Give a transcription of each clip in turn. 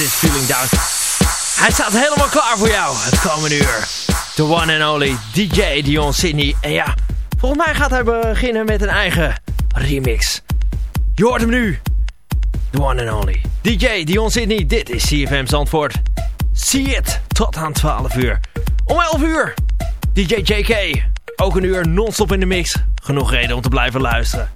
This Feeling Down. Hij staat helemaal klaar voor jou het komende uur. The one and only DJ Dion Sydney. En ja, volgens mij gaat hij beginnen met een eigen remix. Je hoort hem nu. The one and only DJ Dion Sydney. Dit is CFM Zandvoort. See it. Tot aan 12 uur. Om 11 uur. DJ JK. Ook een uur non-stop in de mix. Genoeg reden om te blijven luisteren.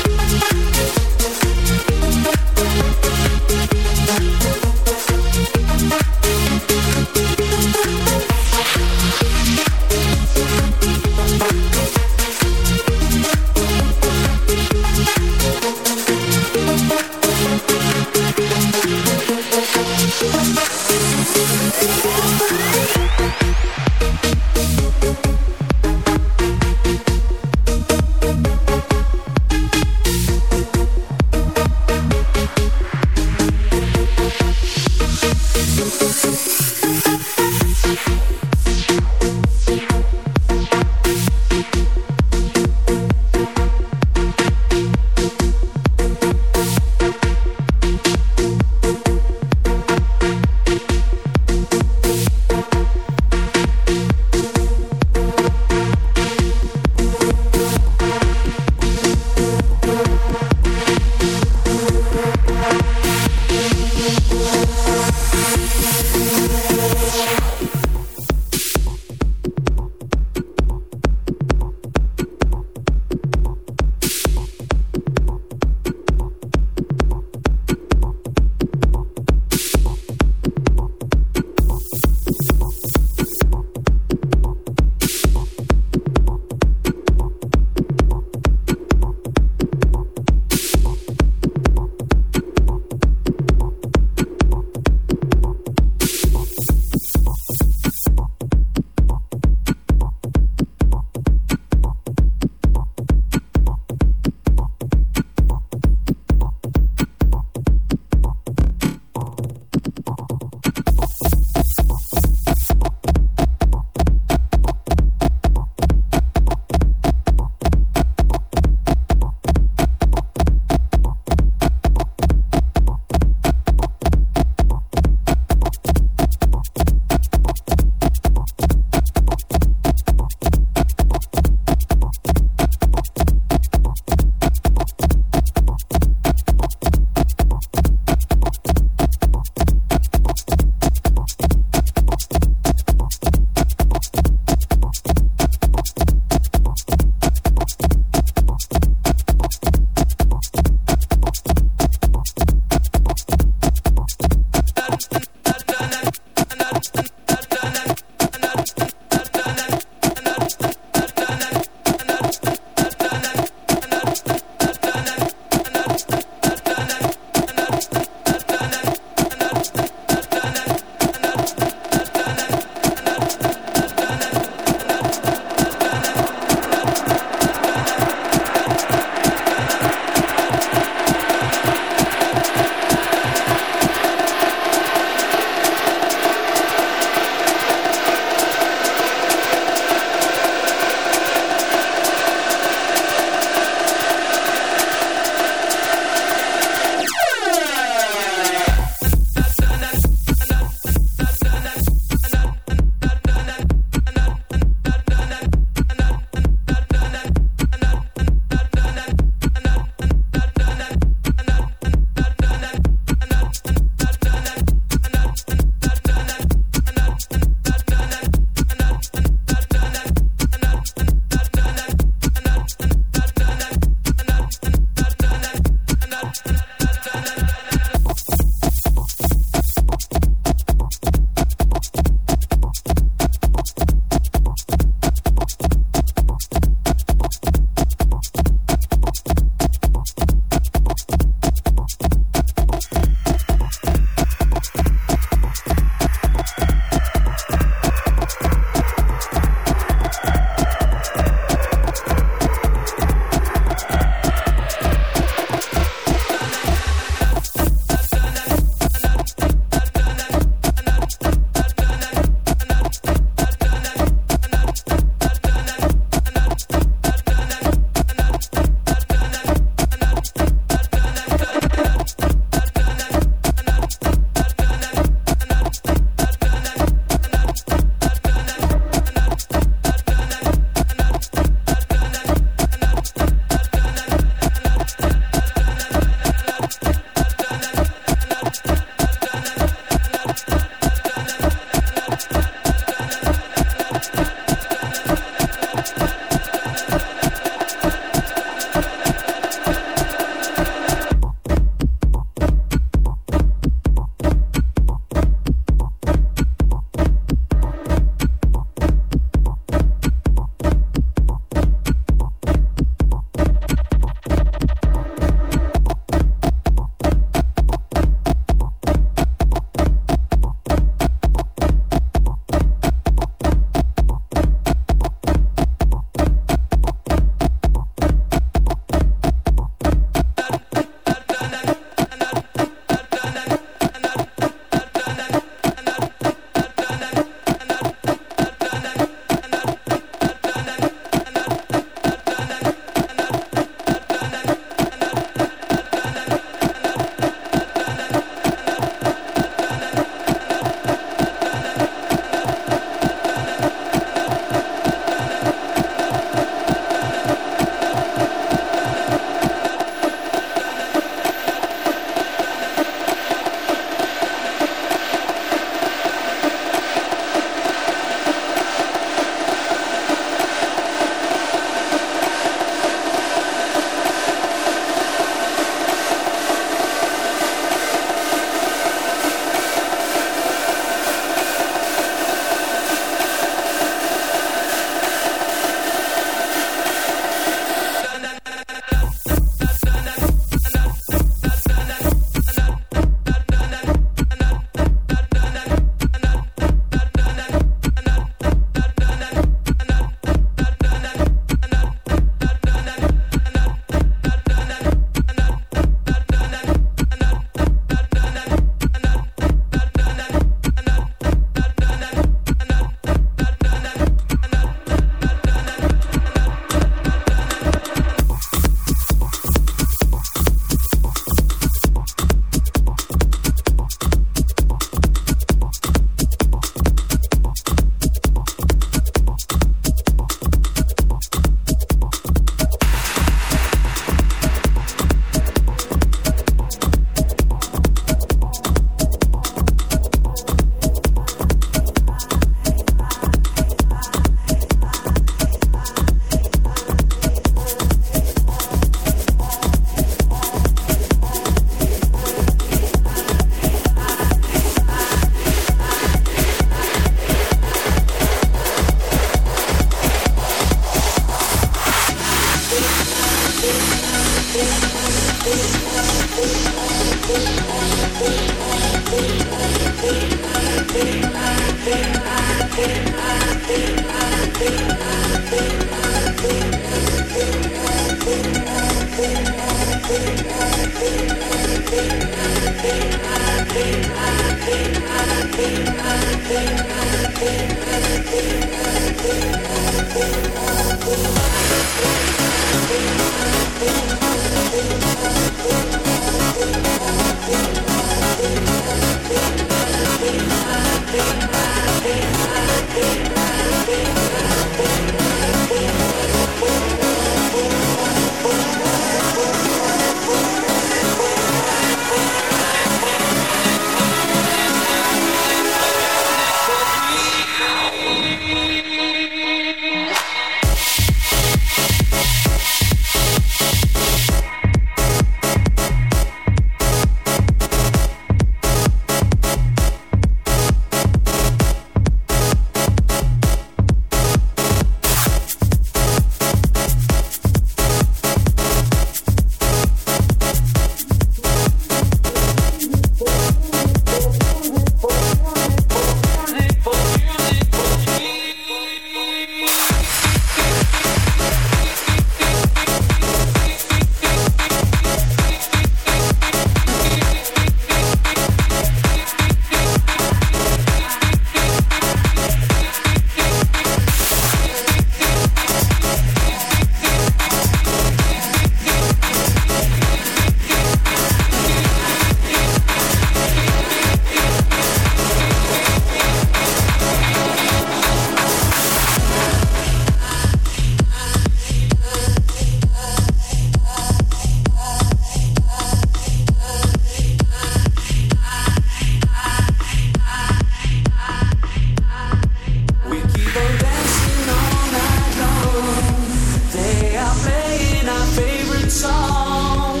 Song.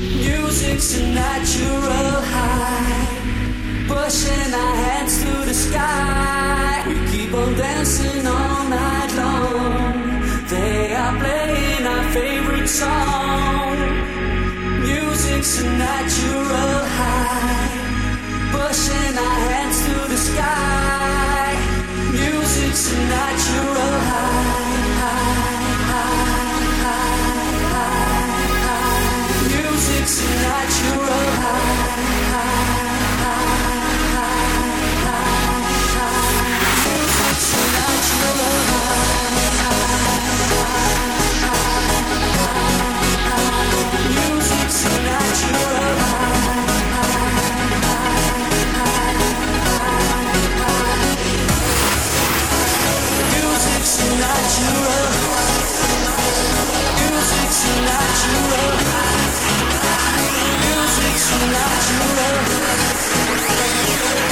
Music's a natural high, pushing our hands to the sky. We keep on dancing all night long. They are playing our favorite song. Music's a natural high, pushing our hands to the sky. Music's a natural high. Music's natural.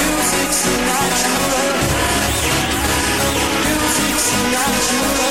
Music's natural. Music's natural.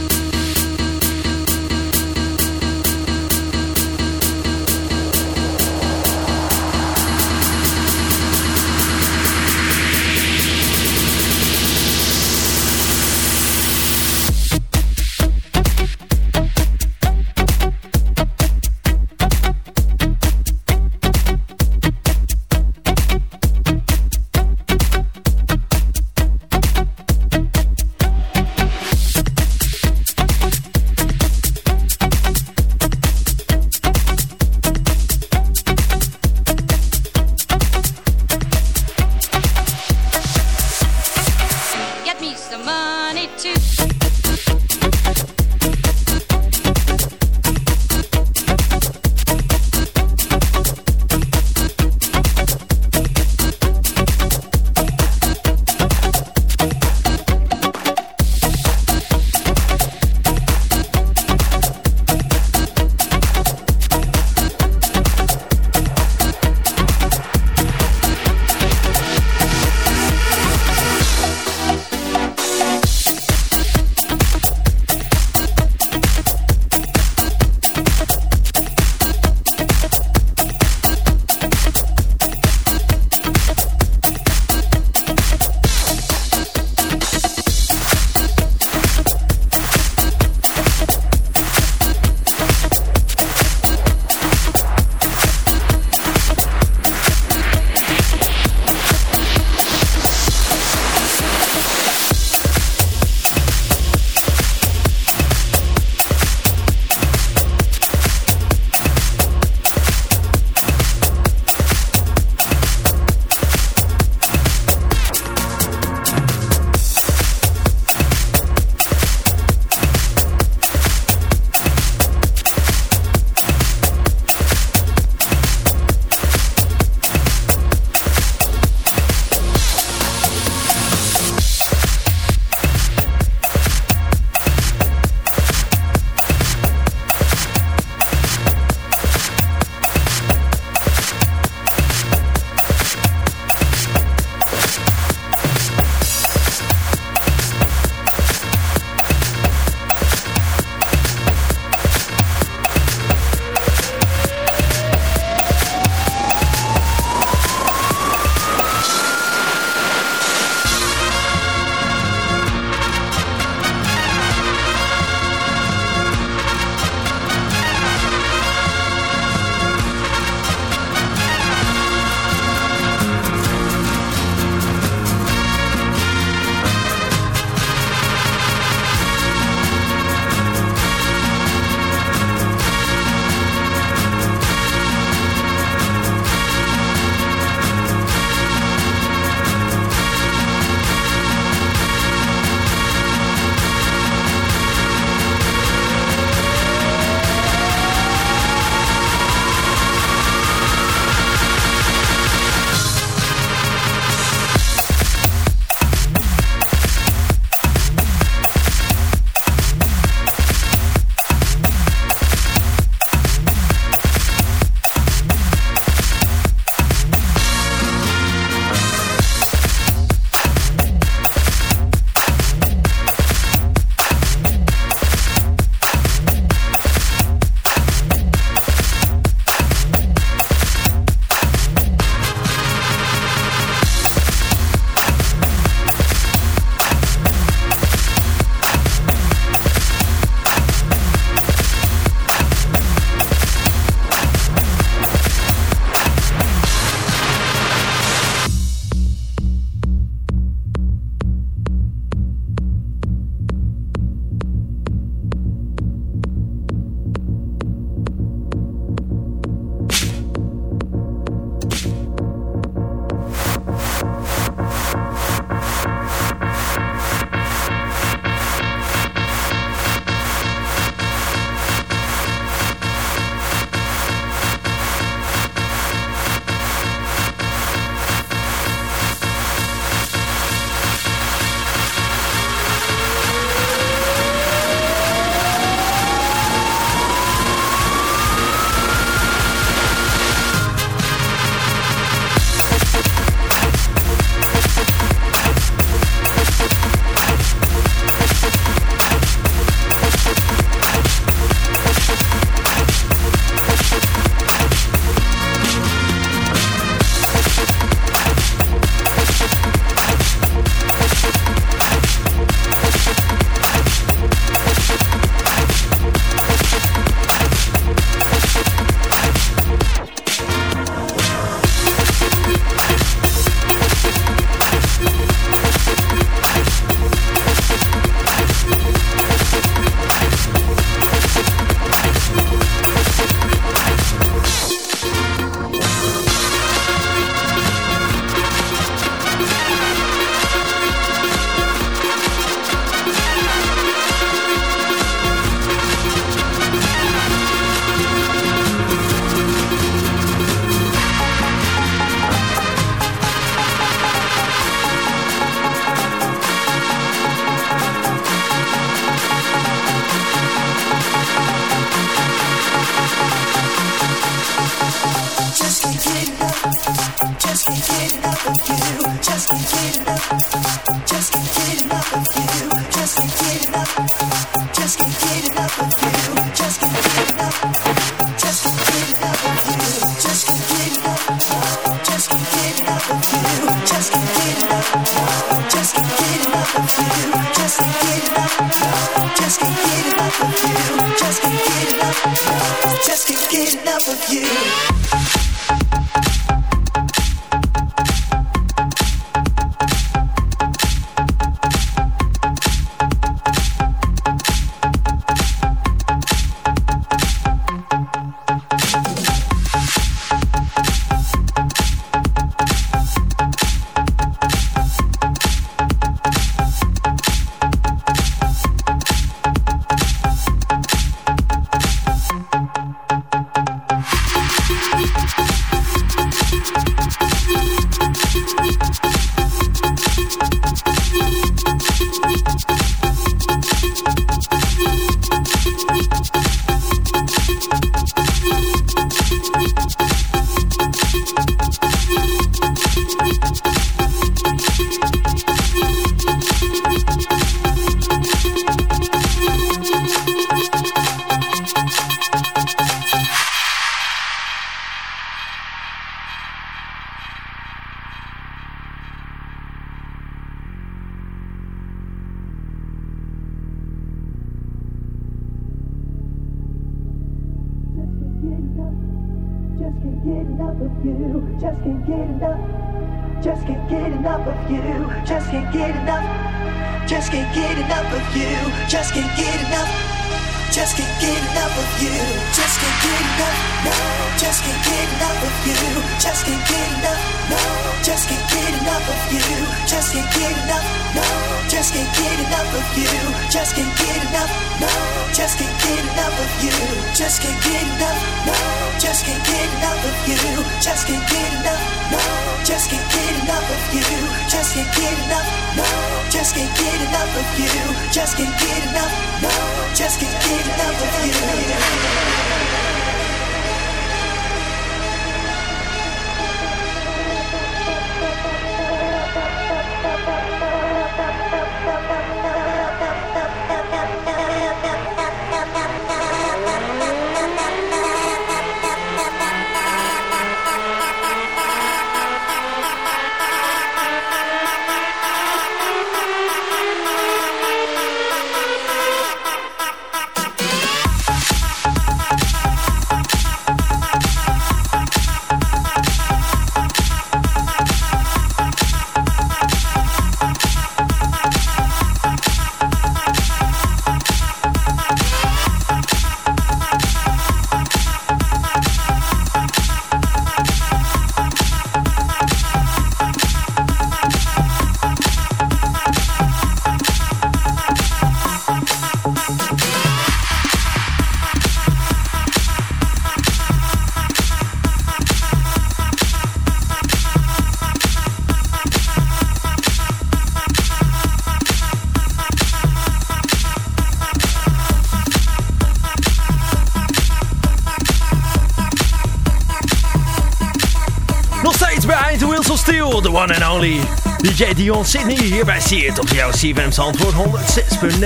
DJ Dion Sydney hier bij See op jouw CFM Zandvoort 106.9.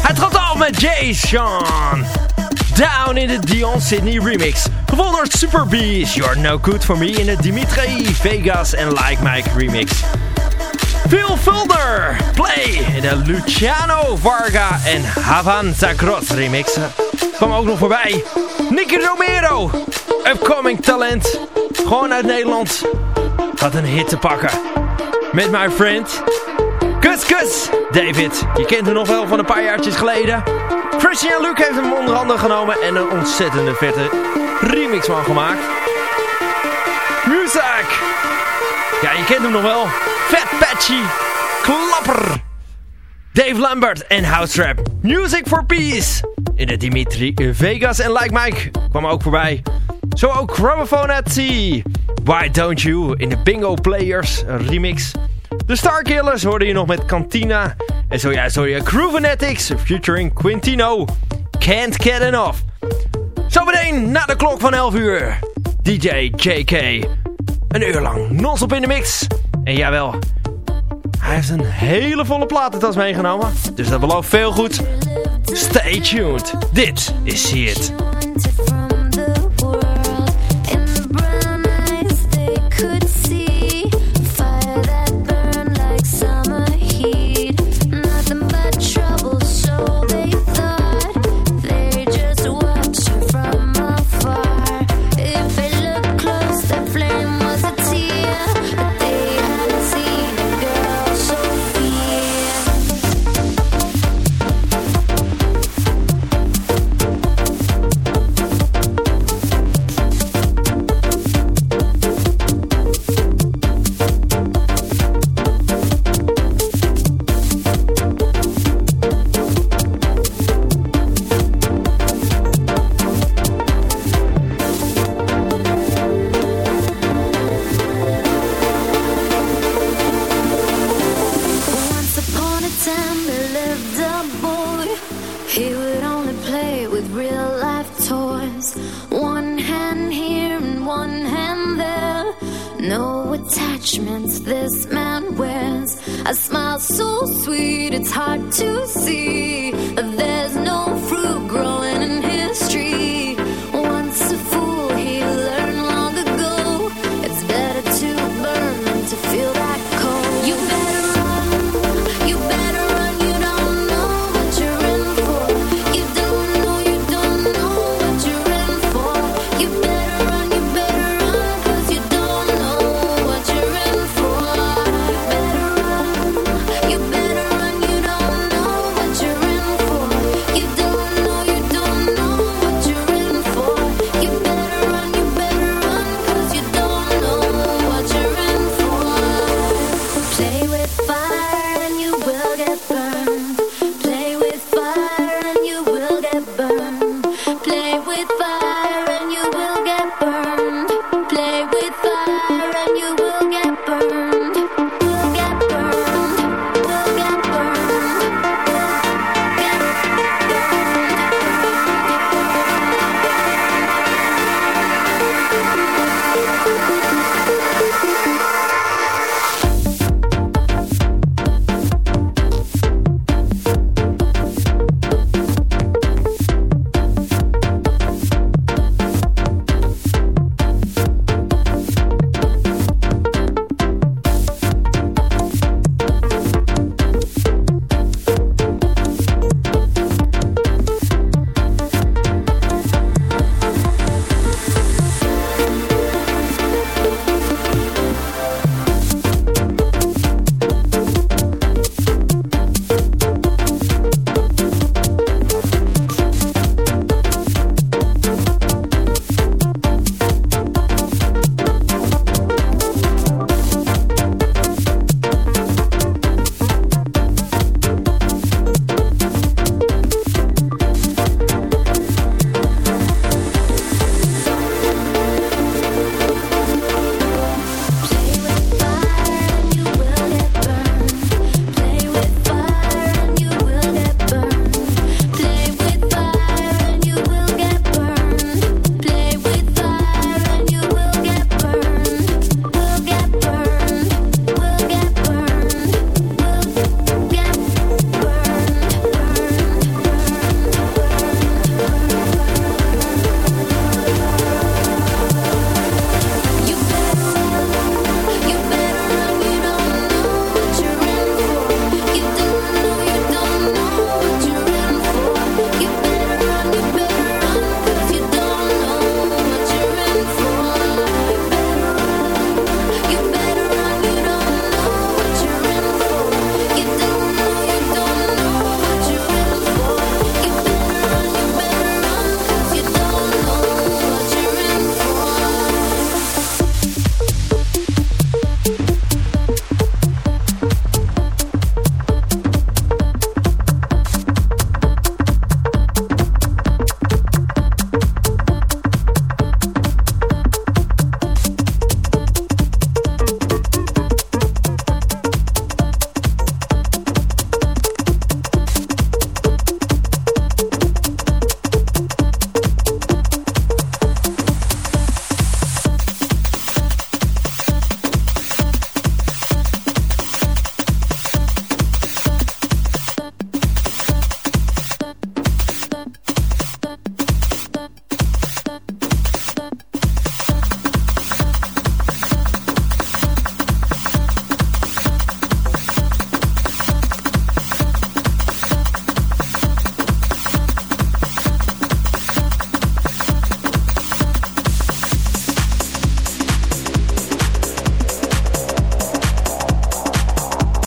Hij trad al met Jay Sean. Down in de Dion Sydney remix. Gevolgd door Super Beast, You're No Good For Me in de Dimitri Vegas en Like Mike remix. Phil Fulder, Play in de Luciano Varga en Havan Zagrot remix. Kwam ook nog voorbij. Nicky Romero, upcoming talent. Gewoon uit Nederland. Wat een hit te pakken. Met my friend. Kus kus. David. Je kent hem nog wel van een paar jaartjes geleden. Christian Luke heeft hem onder andere genomen. En een ontzettende vette remix van gemaakt. Music. Ja, je kent hem nog wel. Fat Patchy. Klapper. Dave Lambert en House Trap. Music for Peace. In de Dimitri Vegas en Like Mike kwam ook voorbij. Zo ook Chromophone at Sea. Why Don't You in de Bingo Players remix. De Starkillers hoorde je nog met Cantina. En zojuist hoor je Groovenetics featuring Quintino. Can't Get Enough. Zometeen na de klok van 11 uur. DJ JK. Een uur lang non-stop in de mix. En jawel, hij heeft een hele volle platentas meegenomen. Dus dat belooft veel goed. Stay tuned. Dit is See It.